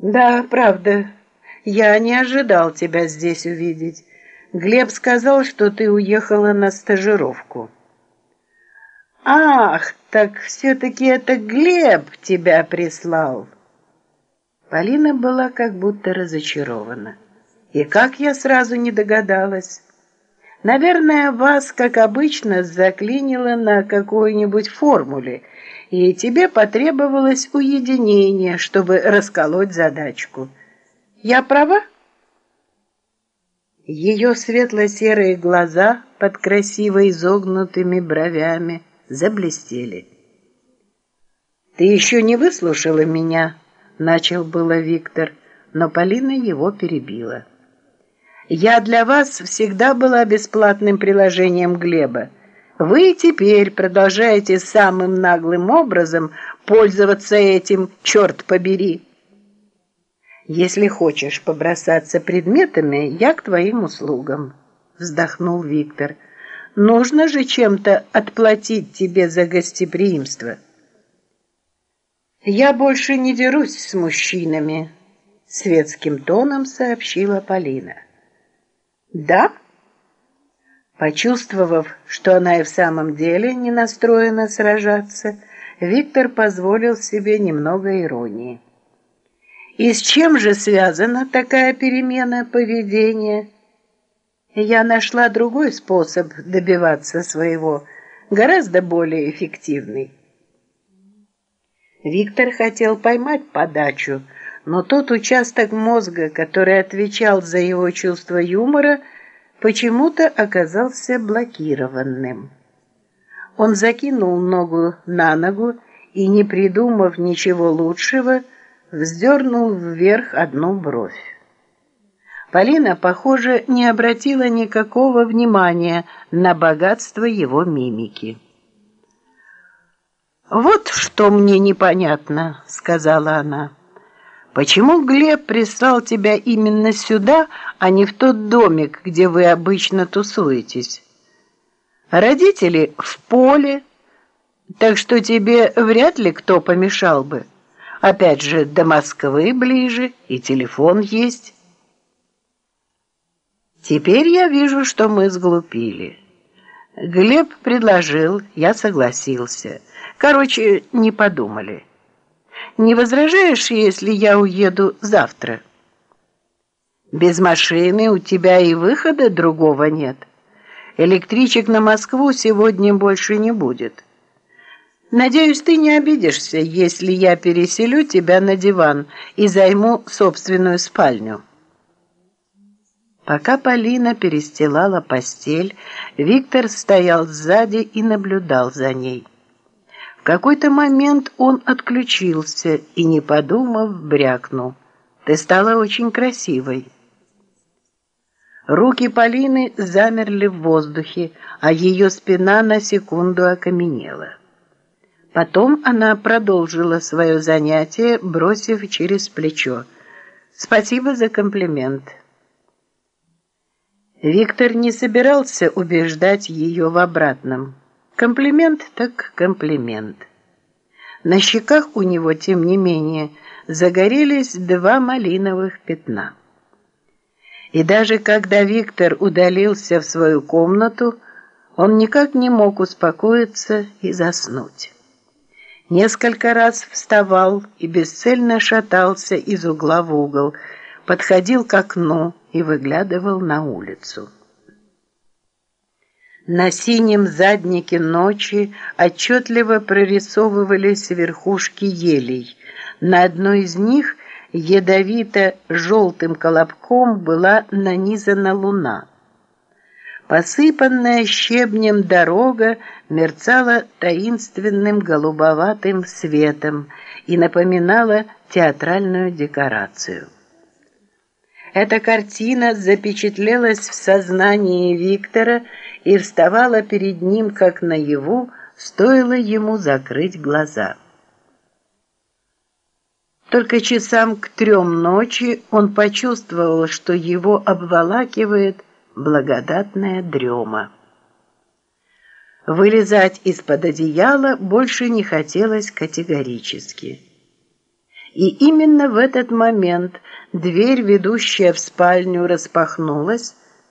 Да, правда. Я не ожидал тебя здесь увидеть. Глеб сказал, что ты уехала на стажировку. Ах, так все-таки это Глеб тебя прислал. Полина была как будто разочарована. И как я сразу не догадалась. Наверное, вас, как обычно, заклинило на какой-нибудь формуле, и тебе потребовалось уединение, чтобы расколоть задачку. Я права? Ее светло-серые глаза под красиво изогнутыми бровями заблестели. «Ты еще не выслушала меня?» — начал было Виктор, но Полина его перебила. Я для вас всегда была бесплатным приложением Глеба. Вы теперь продолжаете самым наглым образом пользоваться этим, черт побери. Если хочешь побросаться предметами, я к твоим услугам, вздохнул Виктор. Нужно же чем-то отплатить тебе за гостеприимство. Я больше не дерусь с мужчинами, светским тоном сообщила Полина. «Да?» Почувствовав, что она и в самом деле не настроена сражаться, Виктор позволил себе немного иронии. «И с чем же связана такая перемена поведения?» «Я нашла другой способ добиваться своего, гораздо более эффективный». Виктор хотел поймать подачу, но тот участок мозга, который отвечал за его чувство юмора, почему-то оказался блокированным. Он закинул ногу на ногу и, не придумав ничего лучшего, вздернул вверх одну бровь. Полина, похоже, не обратила никакого внимания на богатство его мимики. «Вот что мне непонятно», — сказала она. Почему Глеб прислал тебя именно сюда, а не в тот домик, где вы обычно тусуетесь? Родители в поле, так что тебе вряд ли кто помешал бы. Опять же, до Москвы ближе, и телефон есть. Теперь я вижу, что мы сглупили. Глеб предложил, я согласился. Короче, не подумали. Не возражаешь, если я уеду завтра? Без машины у тебя и выхода другого нет. Электричек на Москву сегодня больше не будет. Надеюсь, ты не обидишься, если я переселю тебя на диван и займу собственную спальню. Пока Полина перестилала постель, Виктор стоял сзади и наблюдал за ней. В какой-то момент он отключился и, не подумав, брякнул. «Ты стала очень красивой». Руки Полины замерли в воздухе, а ее спина на секунду окаменела. Потом она продолжила свое занятие, бросив через плечо. «Спасибо за комплимент». Виктор не собирался убеждать ее в обратном. Комплимент так комплимент. На щеках у него, тем не менее, загорелись два малиновых пятна. И даже когда Виктор удалился в свою комнату, он никак не мог успокоиться и заснуть. Несколько раз вставал и бесцельно шатался из угла в угол, подходил к окну и выглядывал на улицу. На синем заднике ночи отчетливо прорисовывались верхушки елей. На одной из них ядовито-желтым колобком была нанизана луна. Посыпанная щебнем дорога мерцала таинственным голубоватым светом и напоминала театральную декорацию. Эта картина запечатлелась в сознании Виктора и вставала перед ним как наяву, стоило ему закрыть глаза. Только часам к трем ночи он почувствовал, что его обволакивает благодатная дрема. Вылезать из-под одеяла больше не хотелось категорически. И именно в этот момент дверь, ведущая в спальню, распахнулась,